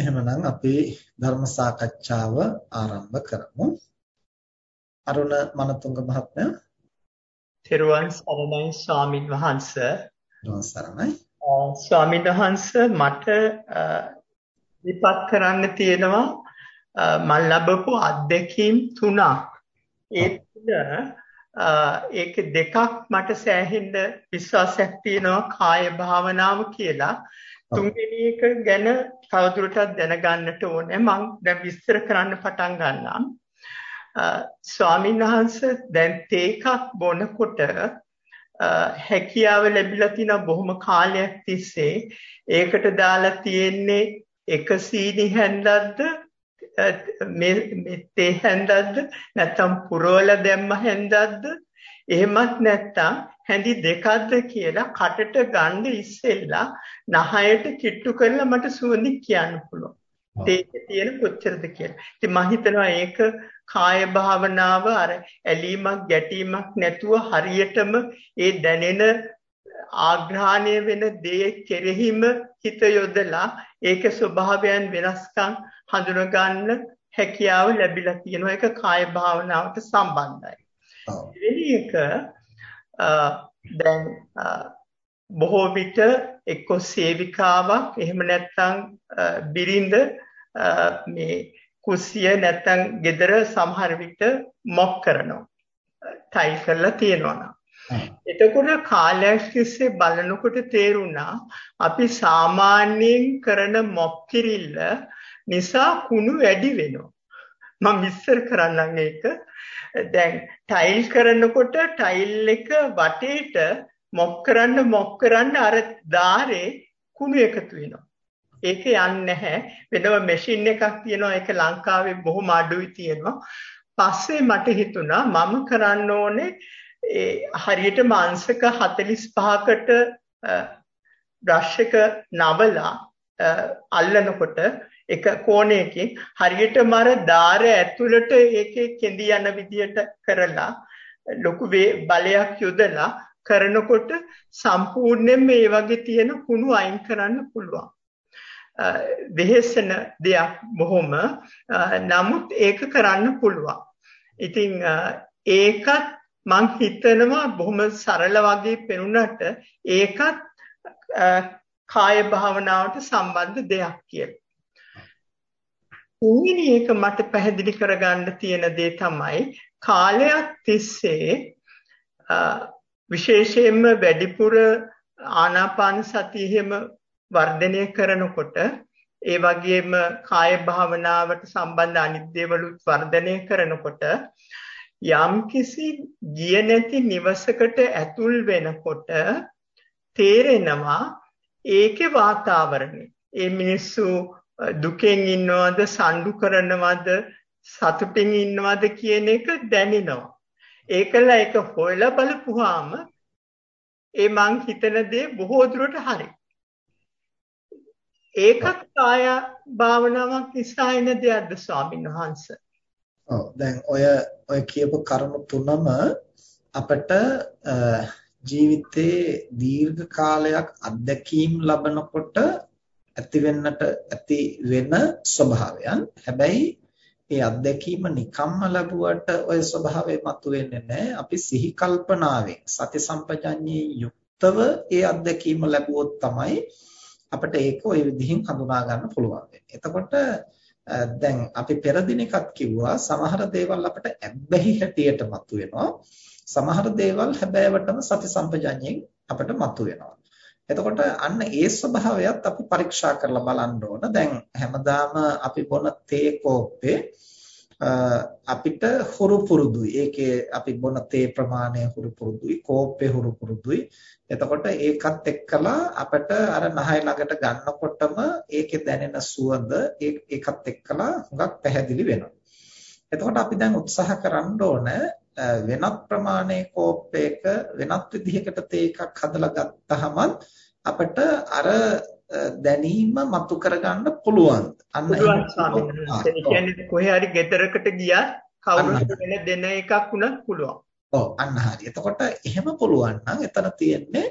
එහෙමනම් අපි ධර්ම සාකච්ඡාව ආරම්භ කරමු. අරුණ මනතුංග මහත්මයා. තෙරුවන් සරණයි ස්වාමින් වහන්සේ. තෙරුවන් සරණයි. ස්වාමින් වහන්සේ මට විපත් කරන්න තියෙනවා මම ලැබපු අත්දැකීම් තුනක්. ඒ තුන ඒක දෙකක් මට සෑහෙන්න විශ්වාසයක් තියෙනවා කාය භාවනාව කියලා. තුන්වෙනි එක ගැන තවදුරටත් දැනගන්නට ඕනේ. මම දැන් විස්තර කරන්න පටන් ගන්නම්. ස්වාමීන් වහන්සේ දැන් තේකක් බොනකොට හැකියාව ලැබිලා තින බොහොම කාලයක් තිස්සේ ඒකට දාලා තියෙන්නේ එක සීනි හැන්දක්ද මේ තේ හැන්දක්ද නැත්නම් පුරවල දැම්ම හැන්දක්ද එහෙමත් නැත්නම් හැඳි දෙකක්ද කියලා කටට ගන්න ඉස්සෙල්ලා නහයට කිට්ටු කරලා මට සුවඳින් කියන්න පුළුවන්. ඒකේ තියෙන කොච්චරද කියලා. ඉතින් මම හිතනවා ඒක කාය භාවනාව අර ඇලීමක් ගැටීමක් නැතුව හරියටම ඒ දැනෙන ආග්‍රහණය වෙන දේ කෙරෙහිම හිත යොදලා ඒකේ ස්වභාවයන් වෙනස්කම් හඳුන ගන්න හැකියාව ලැබිලා තියෙනවා. ඒක කාය භාවනාවට සම්බන්ධයි. දෙවෙනි එක දැන් බොහෝ විට එක්ක සේවිකාවක් එහෙම නැත්නම් බිරිඳ මේ කුස්සිය නැත්නම් gedara සමහර විට මොක් කරනවා. ටයි කරලා තියනවා එතකොට කාලයක් තිස්සේ බලනකොට තේරුණා අපි සාමාන්‍යයෙන් කරන මොක් කිරිල්ල නිසා කුණු වැඩි වෙනවා. මම විස්තර කරන්නම් ඒක. දැන් ටයිල් කරනකොට ටයිල් එක වටේට මොක් කරන්න මොක් කරන්න අර ධාරේ කුණු එකතු වෙනවා. ඒක යන්නේ නැහැ. වෙනම මැෂින් එකක් තියෙනවා ඒක ලංකාවේ බොහොම අඩුයි තියෙනවා. පස්සේ මට හිතුණා මම කරන්න ඕනේ හරියට මාංශක 45කට බ්‍රෂ් එක නවලා අල්ලනකොට එක කෝණයකින් හරියටම අර ධාර ඇතුළට ඒකේ කෙඳි යන විදියට කරලා ලොකු බලයක් යොදලා කරනකොට සම්පූර්ණයෙන් මේ වගේ තියෙන කුණු අයින් කරන්න පුළුවන්. වෙහෙසන දෙයක් බොහොම නමුත් ඒක කරන්න පුළුවන්. ඉතින් ඒකත් මං හිතනවා බොහොම සරල වගේ පෙනුනට ඒකත් කාය භාවනාවට සම්බන්ධ දෙයක් කියලා. තුන්වෙනි එක මට පැහැදිලි කරගන්න තියෙන දේ තමයි කාලයක් තිස්සේ විශේෂයෙන්ම වැඩිපුර ආනාපාන සතියෙම වර්ධනය කරනකොට ඒ වගේම කාය භාවනාවට සම්බන්ධ අනිත් දේවලුත් වර්ධනය කරනකොට යම්කිසි ගිය නැති නිවසකට ඇතුල් වෙනකොට තේරෙනවා ඒකේ වාතාවරණය. ඒ මිනිස්සු දුකෙන් ඉන්නවද සම්ඩු කරනවද සතුටින් ඉන්නවද කියන එක දැනෙනවා. ඒකලා ඒක හොයලා බලපුවාම ඒ මං හිතන දේ බොහෝ දුරට හරි. ඒකත් කාය භාවනාවක් නිසා එන දෙයක්ද ස්වාමීන් වහන්සේ? ඔව් දැන් ඔය ඔය කියපු කරුණු තුනම අපිට ජීවිතේ දීර්ඝ කාලයක් අත්දැකීම් ලබනකොට ඇති වෙන්නට ඇති වෙන ස්වභාවයන්. හැබැයි ඒ අත්දැකීම නිකම්ම ලැබුවට ওই ස්වභාවය මතුවෙන්නේ නැහැ. අපි සිහි කල්පනාවෙන් සති සම්පජඤ්ඤේ යුක්තව ඒ අත්දැකීම ලැබුවොත් තමයි අපිට ඒක ওই විදිහින් හඳුනා ගන්න පුළුවන් වෙන්නේ. එතකොට දැන් අපි පෙර දිනකත් කිව්වා සමහර දේවල් අපිට ඇබ්බැහි හැටියට මතුවෙනවා. සමහර දේවල් හැබෑවටම සති සම්පජඤ්ඤයෙන් අපිට මතුවෙනවා. එතකොට අන්න ඒ ස්වභාවයත් අපි පරීක්ෂා කරලා බලන්න ඕන. දැන් හැමදාම අපි බොන තේ කෝප්පේ අපිට හුරු පුරුදුයි. ඒකේ අපි බොන තේ ප්‍රමාණය හුරු පුරුදුයි, කෝප්පේ හුරු පුරුදුයි. එතකොට ඒකත් එක්කලා අපිට අර නහය ළඟට ගන්නකොටම ඒකේ දැනෙන සුවඳ ඒකත් එක්කලා හුඟක් පැහැදිලි වෙනවා. එතකොට අපි දැන් උත්සාහ කරන්න ඕන වෙනත් ප්‍රමාණයක කෝප්පයක වෙනත් විදිහකට තේ එකක් හදලා ගත්තහම අපිට අර දැනීම මතු කරගන්න පුළුවන්. අන්න ඒ කියන්නේ කොහේ හරි ගෙදරකට ගියා කවුරුත් වෙන දෙන එකක් වුණත් පුළුවන්. ඔව් අන්න හරි. එතකොට එහෙම පුළුවන් නම් එතන තියෙන්නේ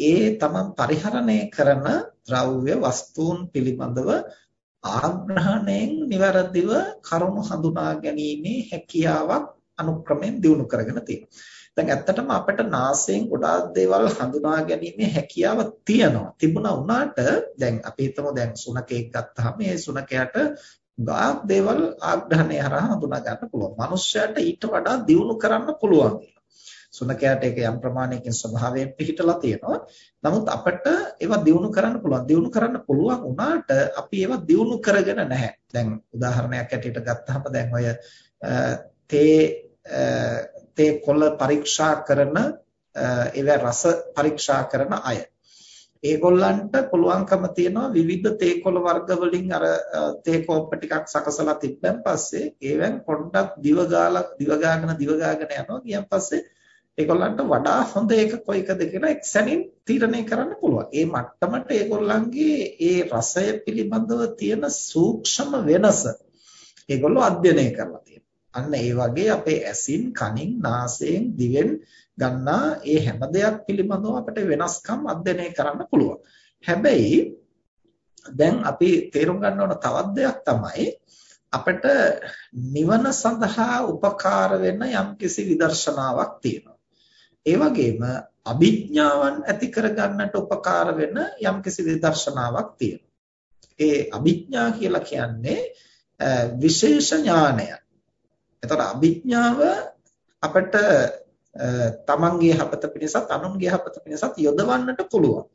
ඒ තමන් පරිහරණය කරන ද්‍රව්‍ය වස්තුන් පිළිබඳව ආග්‍රහණයෙන් નિවරදිව කරුණු හඳුනා ගැනීමේ හැකියාවක් අනුක්‍රමයෙන් දිනු කරගෙන තියෙනවා. දැන් ඇත්තටම අපිට නාසයෙන් ගොඩාක් දේවල් හඳුනා ගැනීමේ හැකියාව තියෙනවා. තිබුණා වුණාට දැන් අපි හිතමු දැන් සුනකෙක් ගත්තාම ඒ සුනකයාට ගාක් දේවල් ආග්‍රහණය හරහා හඳුනා ගන්න පුළුවන්. මනුෂ්‍යයාට ඊට වඩා දියුණු කරන්න පුළුවන්. සුනකයාට ඒක යම් ප්‍රමාණයකින් ස්වභාවයෙන් පිහිටලා තියෙනවා. නමුත් අපිට ඒවා දියුණු කරන්න පුළුවන්. දියුණු කරන්න පුළුවන් වුණාට අපි ඒවා දියුණු කරගෙන නැහැ. දැන් උදාහරණයක් ඇටියට ගත්තාම දැන් ඔය තේ තේ කොළ පරීක්ෂා කරන ඒවා රස පරීක්ෂා කරන අය. ඒගොල්ලන්ට පුළුවන්කම තියෙනවා විවිධ තේකොළ වර්ග වලින් අර තේ කෝප්ප ටිකක් සකසලා තිබ්බන් පස්සේ ඒවෙන් පොඩ්ඩක් දිව ගාලා දිව ගාගෙන දිව ගාගෙන යනවා ගියන් පස්සේ ඒගොල්ලන්ට වඩා හොඳ එක කොයිකද කියලා එක්සැනින් තීරණය කරන්න පුළුවන්. ඒ මට්ටමට ඒගොල්ලන්ගේ ඒ රසය පිළිබඳව තියෙන සූක්ෂම වෙනස ඒගොල්ලෝ අධ්‍යයනය කරලා තියෙනවා. අන්න ඒ වගේ අපේ ඇසින්, කනින්, නාසයෙන්, දිවෙන් ගන්නා ඒ හැම දෙයක් පිළිබඳව අපිට වෙනස්කම් අධ්‍යයනය කරන්න පුළුවන්. හැබැයි දැන් අපි තේරුම් ගන්න ඕන තවත් දෙයක් තමයි අපිට නිවන සඳහා උපකාර වෙන යම්කිසි විදර්ශනාවක් තියෙනවා. ඒ වගේම අභිඥාවන් ඇති කරගන්නට උපකාර වෙන යම්කිසි විදර්ශනාවක් තියෙනවා. ඒ අභිඥා කියලා කියන්නේ විශේෂ ඥානය. එතකොට අභිඥාව අපිට තමන්ගේ යහපත පිණිසත් අනුන්ගේ යහපත පිණිසත් යොදවන්නට පුළුවන්.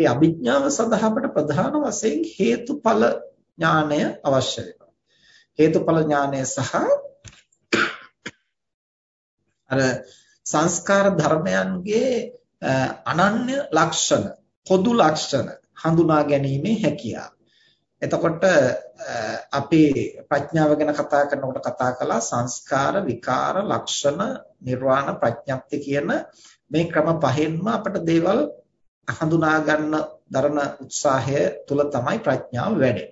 ඒ අභිඥාව සඳහා අපට ප්‍රධාන වශයෙන් හේතුඵල ඥානය අවශ්‍ය වෙනවා. හේතුඵල ඥානය සහ අර සංස්කාර ධර්මයන්ගේ අනන්‍ය ලක්ෂණ පොදු ලක්ෂණ හඳුනා ගැනීමේ හැකියාව. එතකොට අපි ප්‍රඥාව ගැන කතා කරනකොට කතා කළා සංස්කාර විකාර ලක්ෂණ නිර්වාණ ප්‍රඥප්ති කියන මේ ක්‍රම පහෙන්ම අපිට දේවල් හඳුනා ගන්න දරන උත්සාහය තුල තමයි ප්‍රඥාව වැඩෙන්නේ.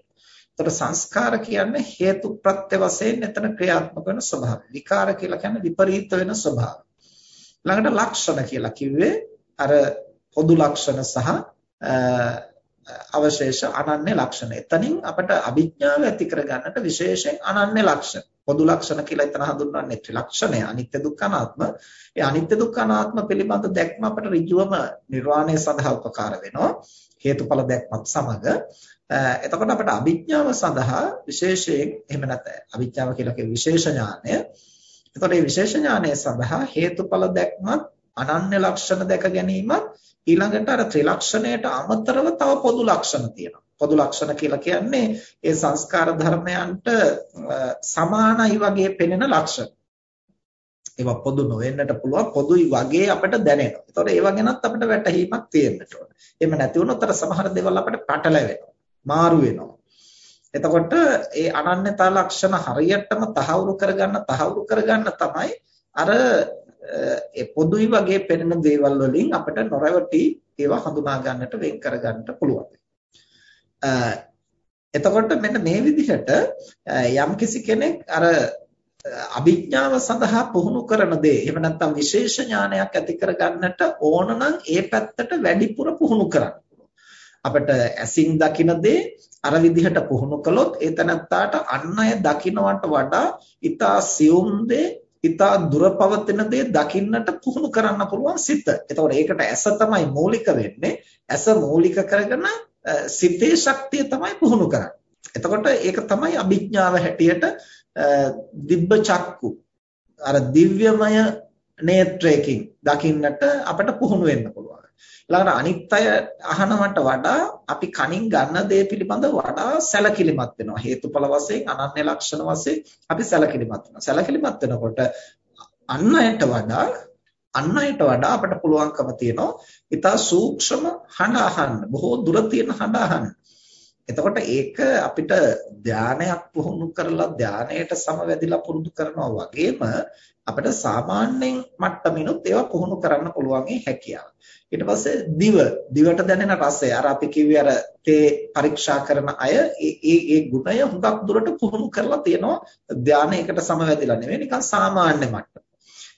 එතකොට සංස්කාර කියන්නේ හේතු ප්‍රත්‍ය වශයෙන් එතන ක්‍රියාත්මක වෙන ස්වභාවය. විකාර කියලා කියන්නේ විපරීත වෙන ස්වභාවය. ළඟට ලක්ෂණ කියලා කිව්වේ අර පොදු ලක්ෂණ සහ අවශේෂ අනන්‍ය ලක්ෂණ. එතනින් අපට අභිඥාව ඇති කරගන්නට විශේෂයෙන් අනන්‍ය ලක්ෂණ. පොදු ලක්ෂණ කියලා එතන හඳුන්වන්නේ ත්‍රිලක්ෂණය. අනිත්‍ය දුක්ඛ අනාත්ම. ඒ අනිත්‍ය දුක්ඛ අනාත්ම පිළිබඳ දැක්ම අපට ඍජුවම නිර්වාණය සඳහා උපකාර වෙනවා. හේතුඵල දැක්මත් සමග. එතකොට අපට අභිඥාව සඳහා විශේෂයෙන් එහෙම නැත්නම් අභිඥාව කියලා කිය විශේෂ ඥානය. එතකොට මේ විශේෂ ඥානය සඳහා හේතුඵල දැක්මත් අනන්‍ය ලක්ෂණ දැක ගැනීමත් ඊළඟට අර ත්‍රිලක්ෂණයට අමතරව තව පොදු ලක්ෂණ තියෙනවා. පොදු ලක්ෂණ කියලා කියන්නේ ඒ සංස්කාර ධර්මයන්ට සමානයි වගේ පෙනෙන ලක්ෂණ. ඒවා පොදු නොවෙන්නට පුළුවන් පොදුයි වගේ අපිට දැනෙනවා. ඒතකොට ඒව ගැනත් අපිට වැටහීමක් තියෙන්නට ඕන. එහෙම නැති වුණොත් අර සමහර දේවල් අපිට පටලැවෙනවා. මාරු වෙනවා. එතකොට ඒ අනන්‍යතා ලක්ෂණ හරියටම තහවුරු කරගන්න තහවුරු කරගන්න තමයි අර ඒ පොදුයි වගේ පෙනෙන දේවල් වලින් අපිට නොරවටි ඒවා හඳුනා ගන්නට වෙන් කර ගන්නට පුළුවන්. එතකොට මෙන්න මේ විදිහට යම්කිසි කෙනෙක් අර අභිඥාව සඳහා පුහුණු කරන දේ එහෙම නැත්නම් විශේෂ ඥානයක් ඇති කර ගන්නට ඕන නම් ඒ පැත්තට වැඩිපුර පුහුණු කරන්න අපිට ඇසින් දකින දේ අර විදිහට පුහුණු කළොත් ඒ තනත්තාට අන් අය දකින්නවට වඩා ඊටා සියුම් දේ ඊටා දුර පවතින දේ දකින්නට පුහුණු කරන්න පුළුවන් සිත. එතකොට ඒකට ඇස තමයි මූලික වෙන්නේ. ඇස මූලික කරගෙන සිතේ ශක්තිය තමයි පුහුණු කරන්නේ. එතකොට ඒක තමයි අභිඥාව හැටියට දිබ්බ චක්කු අර දිව්‍යමය නේත්‍රයකින් දකින්නට අපට පුහුණු වෙන්න පුළුවන්. ඊළඟට අනිත් අය අහනවට වඩා අපි කනින් ගන්න දේ පිළිබඳව වඩා සැලකිලිමත් වෙනවා. හේතුඵල වශයෙන් අනන්‍ය ලක්ෂණ වශයෙන් අපි සැලකිලිමත් වෙනවා. සැලකිලිමත් වෙනකොට අන් අයට වඩා අන් අයට වඩා අපට පුළුවන්කම තියෙනවා ඊටා සූක්ෂම හඬ අහන්න. බොහෝ දුර තියෙන හඬ අහන්න. එතකොට ඒක අපිට ධානයක් පුහුණු කරලා ධානයට සමවැදිලා පුරුදු කරනවා වගේම අපිට සාමාන්‍යයෙන් මට්ටමිනුත් ඒවා පුහුණු කරන්න පුළුවන් හැකියාව. ඊට පස්සේ දිව දිවට දැනෙන රසය අර අපි කිව්වේ අර තේ පරීක්ෂා කරන අය ඒ ඒ ගුණය හුඟක් දුරට පුහුණු කරලා තියෙනවා ධානයකට සමවැදිලා නෙවෙයි නිකන් සාමාන්‍ය මට්ටම.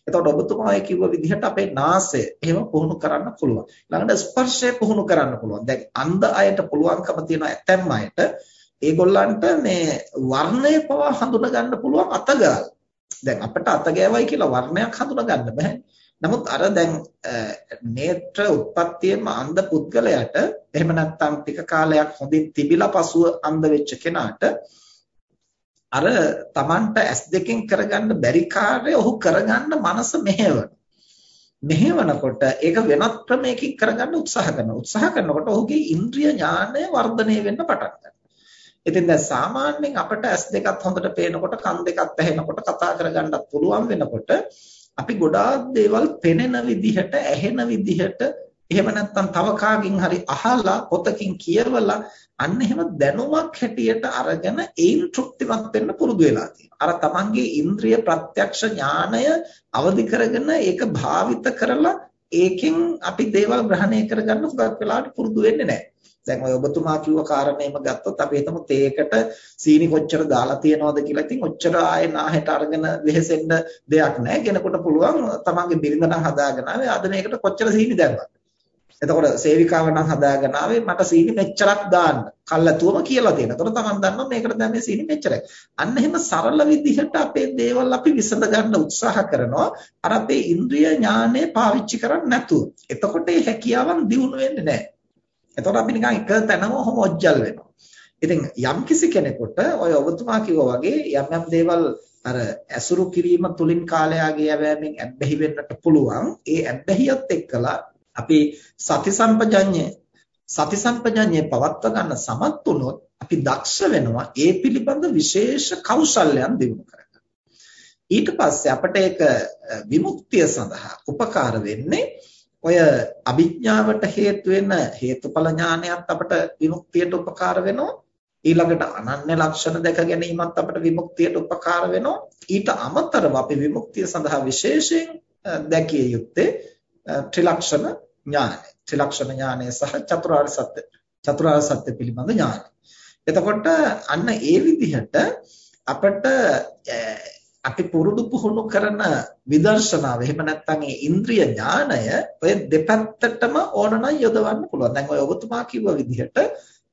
එතකොට ඔබතුමායි කිව්ව විදිහට අපේ නාසය එහෙම පුහුණු කරන්න පුළුවන්. ළඟට ස්පර්ශය පුහුණු කරන්න පුළුවන්. දැන් අන්ධ අයට පුළුවන්කම තියෙන ඇතැම් අයට ඒගොල්ලන්ට මේ වර්ණය පවා හඳුනා ගන්න පුළුවන් අතගාල. දැන් අපිට අතගෑවයි කියලා වර්ණයක් හඳුනා ගන්න බෑ. නමුත් අර දැන් නේත්‍ර උත්පත්තියෙම අන්ධ පුද්ගලයාට එහෙම නැත්නම් ටික කාලයක් හොඳින් තිබිලා පසුව අන්ධ වෙච්ච කෙනාට අර Tamanට S2කින් කරගන්න බැරි කාර්යය ඔහු කරගන්න මනස මෙහෙවන. මෙහෙවනකොට ඒක වෙනත් ක්‍රමයකින් කරගන්න උත්සාහ කරනවා. උත්සාහ කරනකොට ඔහුගේ ඉන්ද්‍රිය ඥානය වර්ධනය වෙන්න පටන් ගන්නවා. ඉතින් දැන් සාමාන්‍යයෙන් අපිට S දෙකත් හොඳට පේනකොට කන් දෙකත් ඇහෙනකොට කතා කරගන්නත් පුළුවන් වෙනකොට අපි ගොඩාක් දේවල් පෙනෙන විදිහට ඇහෙන විදිහට එහෙම නැත්නම් තව කාගෙන් හරි අහලා පොතකින් කියවලා අන්න එහෙම දැනුමක් හැටියට අරගෙන ඒන් තෘප්තිමත් වෙන්න පුරුදු වෙලා තියෙනවා. අර තමන්ගේ ඉන්ද්‍රිය ප්‍රත්‍යක්ෂ ඥානය අවදි කරගෙන ඒක භාවිත කරලා ඒකෙන් අපි දේවල් ග්‍රහණය කරගන්න හුඟක් වෙලාවට පුරුදු වෙන්නේ නැහැ. දැන් ඔය ඔබතුමා කිව්ව කාරණේම ගත්තොත් අපි හිතමු තේකට සීනි කොච්චර දාලා තියනවද කියලා. ඉතින් ඔච්චර ආයෙ නාහෙට අරගෙන වෙහෙසෙන්න දෙයක් නැහැ. කෙනෙකුට පුළුවන් තමන්ගේ බිරිඳ නම් හදාගෙන ආවේ අද මේකට කොච්චර සීනි දැම්මද? එතකොට සේවිකාව නම් හදාගෙන ආවේ මට සීනි මෙච්චරක් දාන්න. කල්ලාතුවම කියලා දෙන. එතකොට තමන් දන්නවා මේකට දැන් මේ සීනි මෙච්චරයි. අන්න එහෙම සරල විදිහට අපේ දේවල් අපි විසඳ ගන්න උත්සාහ කරනවා. අර අපේ ඉන්ද්‍රිය ඥානය පාවිච්චි කරන්නේ නැතුව. එතකොට මේ හැකියාවන් දියුණු වෙන්නේ නැහැ. එතකොට අපි නිකන් එක තැනම ඔහොම ඔජ්ජල් වෙනවා. ඉතින් යම් කිසි කෙනෙකුට ඔය ඔබතුමා කිව්වා වගේ යම් යම් දේවල් අර ඇසුරු කිරීම තුලින් කාලයාගේ යවෑමෙන් ඇබ්බැහි වෙන්නට පුළුවන්. ඒ ඇබ්බැහියත් එක්කලා අපි සති සම්පජඤ්ඤය සති සම්පජඤ්ඤය පවත්වා ගන්න සමත් වුණොත් අපි දක්ෂ වෙනවා ඒ පිළිබඳ විශේෂ කෞශල්‍යයන් දිනු කරගන්න. ඊට පස්සේ අපිට ඒක විමුක්තිය සඳහා උපකාර වෙන්නේ ඔය අභිඥාවට හේතු වෙන හේතුඵල ඥානයත් අපට විමුක්තියට උපකාර වෙනවා ඊළඟට අනන්‍ය ලක්ෂණ දැක ගැනීමත් අපට විමුක්තියට උපකාර වෙනවා ඊට අමතරව අපි විමුක්තිය සඳහා විශේෂයෙන් දැකිය යුත්තේ ත්‍රිලක්ෂණ ඥානය. ත්‍රිලක්ෂණ ඥානය සහ චතුරාර්ය සත්‍ය චතුරාර්ය සත්‍ය පිළිබඳ ඥානය. එතකොට අන්න ඒ විදිහට අපිට අපි පුරුදු පුහුණු කරන විදර්ශනාව එහෙම නැත්නම් ඒ ඉන්ද්‍රිය ඥානය ඔය දෙපැත්තටම ඕනනම් යොදවන්න පුළුවන්. දැන් ඔය ඔබතුමා කිව්ව විදිහට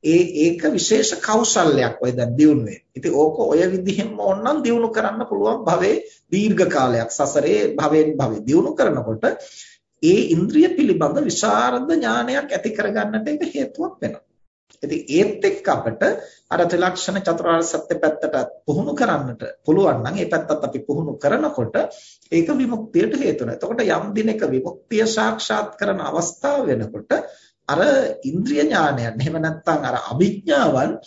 ඒ ඒක විශේෂ කෞශල්‍යයක් ඔය දැන් දියුණු වෙන්නේ. ඉතින් ඕක ඔය විදිහෙම ඕනනම් දියුණු කරන්න පුළුවන් භවයේ දීර්ඝ කාලයක් සසරේ භවෙන් භවෙ දියුණු කරනකොට ඒ ඉන්ද්‍රිය පිළිබඳ විශාරද ඥානයක් ඇති කරගන්නට ඒක හේතුවක් වෙනවා. ඉතින් ඒත් එක්ක අපිට අර ත්‍රිලක්ෂණ චතුරාර්ය සත්‍ය පැත්තට පුහුණු කරන්නට පුළුවන් නම් ඒ පැත්තත් අපි පුහුණු කරනකොට ඒක විමුක්තියට හේතු වෙනවා. එතකොට යම් දිනක විමුක්තිය සාක්ෂාත් කරන අවස්ථාව වෙනකොට අර ඉන්ද්‍රිය ඥානයන් එහෙම නැත්නම් අර අභිඥාවන්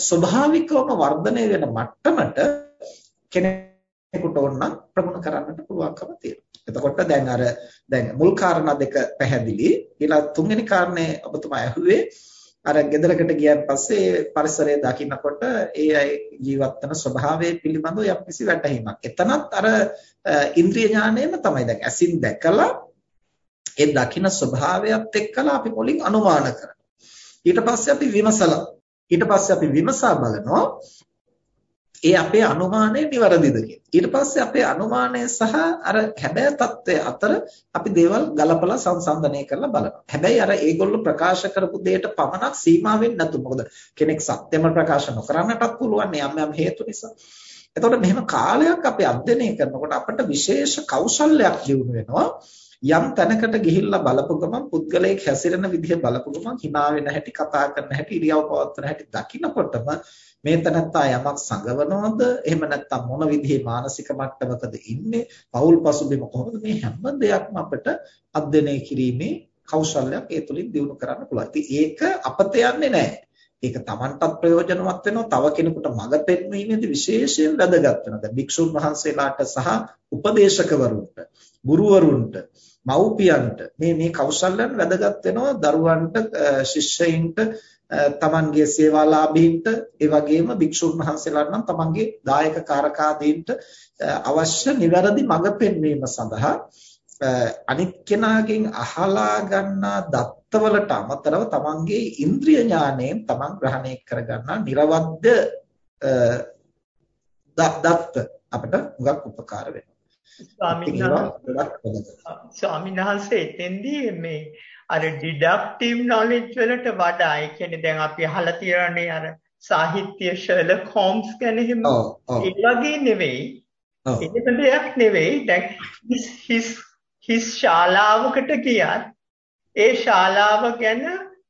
ස්වභාවිකවම වර්ධනය වෙන මට්ටමට කෙනෙකුට ඕන නම් ප්‍රගුණ කරන්නට පුළුවන්කම තියෙනවා. එතකොට දැන් අර දැන් මුල් කාරණා දෙක පැහැදිලි. ඊළඟ තුන්වෙනි කාරණේ ඔබතුමා ඇහුවේ අර ගෙදරකට ගියන් පස්සේ පරිසරය දකින්නකොට ඒ අය ජීවත් වෙන ස්වභාවය පිළිබඳව යම්කිසි වැටහීමක්. එතනත් අර ඉන්ද්‍රිය ඥානයම තමයි. දැන් ඇසින් දැකලා ඒ දකින්න ස්වභාවයත් එක්කලා අපි මුලින් අනුමාන කරනවා. ඊට පස්සේ අපි විමසලා ඊට පස්සේ අපි විමසා බලනවා ඒ අපේ අනුමානය નિවරදිද ඊට පස්සේ අපේ අනුමානය සහ අර හැබෑ தත්ත්වය අතර අපි දේවල් ගලපලා සංසන්දනය කරලා බලනවා. හැබැයි අර ඒගොල්ලෝ ප්‍රකාශ කරපු දෙයට පමණක් සීමා වෙන්නේ නැතු. මොකද කෙනෙක් සත්‍යම ප්‍රකාශ නොකරන්නටත් පුළුවන් යම් යම් හේතු නිසා. එතකොට මෙහෙම කාලයක් අපි අධ්‍යයනය කරනකොට අපිට විශේෂ කෞශල්‍යයක් දිනු වෙනවා. යම් තැනකට ගිහිල්ලා බලපු ගමන් පුද්ගලයෙක් හැසිරෙන විදිහ බලපු ගමන් hina වෙන හැටි කතා කරන හැටි ඉරියව් පවත්වන හැටි දකිනකොටම මේ තනත්තා යමක් සංගවනවද එහෙම නැත්නම් මොන විදිහේ මානසික මට්ටමකද ඉන්නේ පෞල් පසුබිම කොහොමද මේ හැම දෙයක්ම අපිට අධ්‍යයනය කිරීමේ කෞශල්‍යයක් ඒ තුලින් දිනු කරන්න පුළුවන්. ඉතින් ඒක අපත යන්නේ නැහැ. ඒක Tamanටත් ප්‍රයෝජනවත් වෙනවා තව කෙනෙකුට මඟ පෙන්වීමේදී විශේෂයෙන් වැදගත් වෙනවා. දැන් භික්ෂුන් වහන්සේලාට සහ උපදේශකවරුන්ට, ගුරුවරුන්ට, මව්පියන්ට මේ මේ කෞශල්‍යයන් වැදගත් වෙනවා දරුවන්ට, ශිෂ්‍යයින්ට තමන්ගේ සේවාලාභීන්ට ඒ වගේම භික්ෂුන් වහන්සේලාට නම් තමන්ගේ දායක කාරකාදීන්ට අවශ්‍ය නිවැරදි මඟ පෙන්වීම සඳහා අනිත් කෙනාගෙන් අහලා ගන්නා දත්තවලට අමතරව තමන්ගේ ඉන්ද්‍රිය ඥාණයෙන් තමන් ග්‍රහණය කරගන්නා නිර්වද්‍ය දත්ත අපිට හුඟක් උපකාර වෙනවා. ස්වාමීන් වහන්සේ එතෙන්දී මේ අර ඩිඩක්ටිව් නොලෙජ් වලට වඩා ඒ කියන්නේ දැන් අපි අහලා තියෙනනේ අර සාහිත්‍ය ෂර්ලොක් හෝම්ස් ගැන එහෙම. ඒ වගේ නෙවෙයි. එහෙම දෙයක් නෙවෙයි. දැන් හිස් හිස් ශාලාවකට ගියත් ඒ ශාලාව ගැන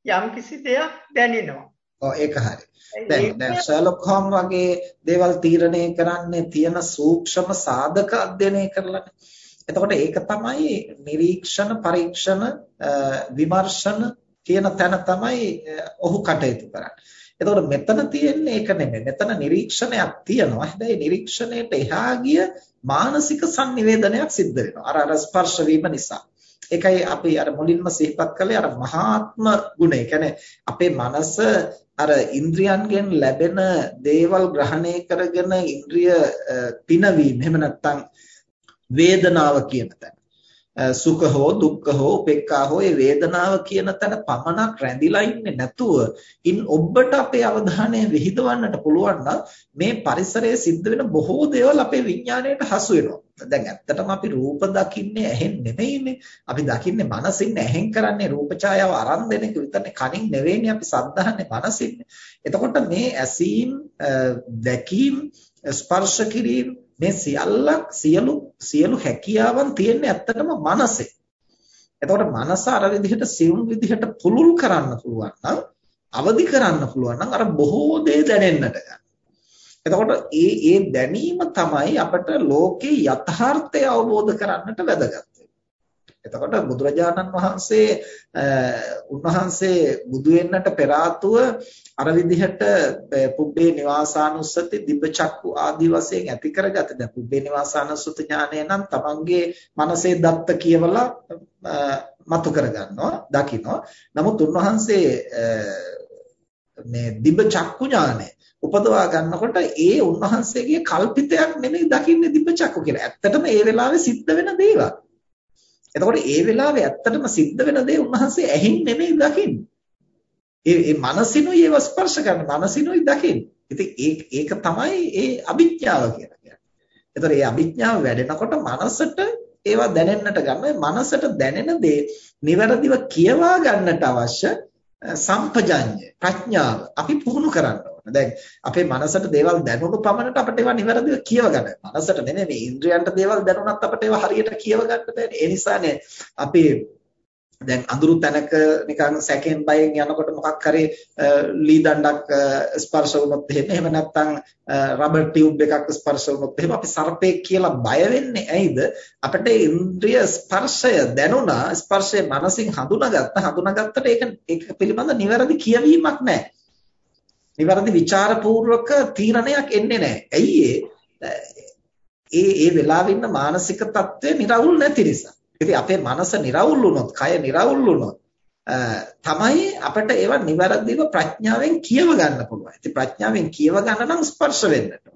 යම්කිසි දෙයක් දැනෙනවා. ඔව් ඒක හරි. දැන් දැන් ෂර්ලොක් හෝම් වගේ දේවල් තීරණය කරන්නේ තියෙන සූක්ෂම සාධක අධ්‍යයනය කරලානේ. එතකොට ඒක තමයි නිරීක්ෂණ පරීක්ෂණ විමර්ශන කියන තැන තමයි ඔහු කටයුතු කරන්නේ. එතකොට මෙතන තියෙන්නේ ඒක නෙමෙයි. මෙතන නිරීක්ෂණයක් තියෙනවා. හැබැයි නිරීක්ෂණයට එහා ගිය මානසික sannivedanayak සිද්ධ වෙනවා. අර අර ස්පර්ශ වීම නිසා. ඒකයි අපි අර මුලින්ම සිහිපත් කළේ අර මහාත්ම ගුණය. කියන්නේ අපේ මනස අර ඉන්ද්‍රියන්ගෙන් ලැබෙන දේවල් ග්‍රහණය කරගෙන ඉන්ද්‍රිය පිනවීම එහෙම නැත්නම් වේදනාව කියන තැන සුඛ හෝ දුක්ඛ හෝ උපේක්ඛා හෝ ඒ වේදනාව කියන තැන පමණක් රැඳිලා ඉන්නේ නැතුව ඉන් ඔබට අපේ අවධානය විහිදවන්නට පුළුවන් නම් මේ පරිසරයේ සිද්ධ වෙන බොහෝ දේවල් අපේ විඥාණයට හසු වෙනවා. දැන් ඇත්තටම අපි රූප දකින්නේ ඇහෙන් නෙමෙයිනේ. අපි දකින්නේ මනසින් ඇහෙන් කරන්නේ රූප ඡායාව අරන් දෙන එක විතරනේ කනින් නෙවෙයිනේ අපි සද්ධාන්නේ මනසින්නේ. එතකොට මේ ඇසීම් දැකීම් ස්පර්ශ කිරීම මේ සියල්ලක් සියලු සියලු හැකියාවන් තියෙන්නේ ඇත්තටම මනසේ. එතකොට මනස අර විදිහට සියුම් විදිහට පුලුල් කරන්න පුළුවන් නම් අවදි කරන්න පුළුවන් නම් අර බොහෝ දේ දැනෙන්නට ගන්න. එතකොට ඒ ඒ දැනීම තමයි අපට ලෝකේ යථාර්ථය අවබෝධ කරන්නට වැදගත්. එතකොට බුදුරජාණන් වහන්සේ උන්වහන්සේ බුදු වෙන්නට පෙර අර විදිහට පුබ්බේ නිවාසානුස්සති දිබ්බචක්කු ආදී වශයෙන් ඇති කරගත දැන් පුබ්බේ නිවාසානුස්සති ඥානය නම් තමන්ගේ මනසේ දත්ත කියවලා මතු කරගන්නවා දකින්නවා නමුත් උන්වහන්සේ මේ දිබ්බචක්කු ඥානය උපදවා ගන්නකොට ඒ උන්වහන්සේගේ කල්පිතයක් නෙමෙයි දකින්නේ දිබ්බචක්කු කියලා. ඇත්තටම ඒ වෙලාවේ සිද්ධ වෙන දේවල්. එතකොට ඒ වෙලාවේ ඇත්තටම සිද්ධ වෙන දේ උන්වහන්සේ ඇහින් නෙමෙයි දකින්නේ. ඒ ඒ මනසිනුයි ඒව ස්පර්ශ කරන මනසිනුයි දකින්නේ. ඉතින් ඒක තමයි ඒ අභිඥාව කියලා කියන්නේ. එතකොට මේ අභිඥාව වැඩෙනකොට මනසට ඒවා දැනෙන්නට ගන්න මනසට දැනෙන දේ નિවරදිව කියවා ගන්නට අවශ්‍ය සම්පජඤ්ඤය ප්‍රඥාව අපි පුහුණු කරන්න ඕන. දැන් අපේ මනසට දේවල් දැනුණු පමණට අපිට ඒවා નિවරදිව කියව ගන්න. මනසට නෙමෙයි මේ ඉන්ද්‍රයන්ට දේවල් දැනුණත් අපිට ඒවා හරියට කියව ගන්න බෑනේ. ඒ නිසානේ අපි දැන් අඳුරු තැනක නිකන් සැකෙන් බයෙන් යනකොට මොකක් හරි ලී දණ්ඩක් ස්පර්ශ වුණොත් එහෙම එහෙම නැත්නම් රබර් ටියුබ් එකක් ස්පර්ශ වුණොත් එහෙම අපි සර්පෙක් කියලා බය වෙන්නේ ඇයිද අපිට ඉන්ද්‍රිය ස්පර්ශය දැනුණා ස්පර්ශය මනසින් හඳුනාගත්ත හඳුනාගත්තට ඒක ඒක පිළිබඳ නිවැරදි කියවීමක් නැහැ નિවරදි ਵਿਚාරපූර්වක තීරණයක් එන්නේ නැහැ. ඇයි ඒ ඒ වෙලාවෙ ඉන්න මානසික తත්වය निराවුල් නැති නිසා. ඉතින් අපේ මනස निराවුල් වුණොත්, කය निराවුල් වුණොත් තමයි අපිට ඒවා નિවරදිව ප්‍රඥාවෙන් කියව ගන්න පුළුවන්. ඉතින් ප්‍රඥාවෙන් කියව ගන්න නම් ස්පර්ශ වෙන්නට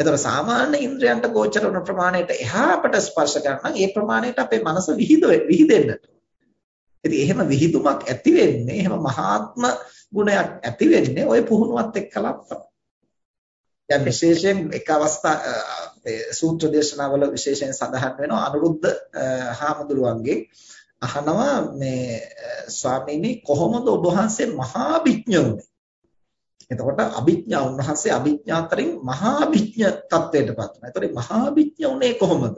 එතකොට සාමාන්‍ය ඉන්ද්‍රයන්ට ගෝචර වන ප්‍රමාණයට එහා අපට ස්පර්ශ කරනවා. ඒ ප්‍රමාණයට අපේ මනස විහිද විහිදෙන්නට. ඉතින් එහෙම විහිදුමක් ඇති වෙන්නේ එහෙම මහාත්ම ගුණයක් ඇති වෙන්නේ ওই පුහුණුවත් එක්කලා තමයි. දැන් විශේෂයෙන් එක අවස්ථා සූත්‍ර දේශනාවල විශේෂයෙන් සඳහන් වෙනවා අනුරුද්ධ හාමුදුරුවන්ගේ අහනවා මේ ස්වාමීනි කොහොමද ඔබ වහන්සේ මහා විඥ වුනේ? එතකොට අභිඥා උන්වහන්සේ අභිඥාතරින් මහා විඥ තත්වයටපත් වෙනවා. එතකොට මහා විඥ උනේ කොහොමද?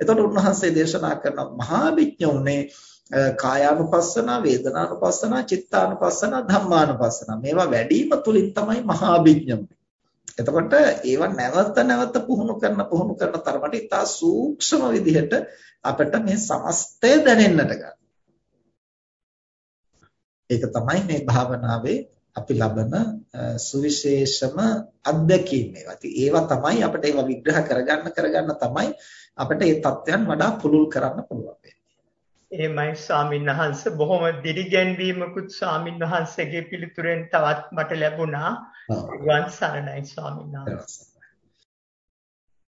එතකොට උන්වහන්සේ දේශනා කරන මහා විඥ උනේ කායානුපස්සන, වේදනානුපස්සන, චිත්තානුපස්සන, ධම්මානුපස්සන. මේවා වැඩිම තුලින් තමයි මහා විඥ උනේ. එතකොට ඒවා නැවත නැවත පුහුණු කරන පුහුණු කරන තරමට ඉතා සූක්ෂම විදිහට අපිට මේ සමස්තය දැනෙන්නට ගන්න. ඒක තමයි මේ භාවනාවේ අපි ලබන සුවිශේෂම අත්දැකීම ඒවා. ඉතින් ඒවා තමයි අපිට ඒවා විග්‍රහ කරගන්න කරගන්න තමයි අපිට මේ தත්වයන් වඩා පුළුල් කරන්න පුළුවන් වෙන්නේ. එහෙමයි ස්වාමීන් වහන්සේ බොහොම දිරිගැන්වීමකුත් ස්වාමීන් වහන්සේගේ පිළිතුරෙන් තවත් මට ලැබුණා. වන් සරණයි ස්වාමීන් වහන්සේ.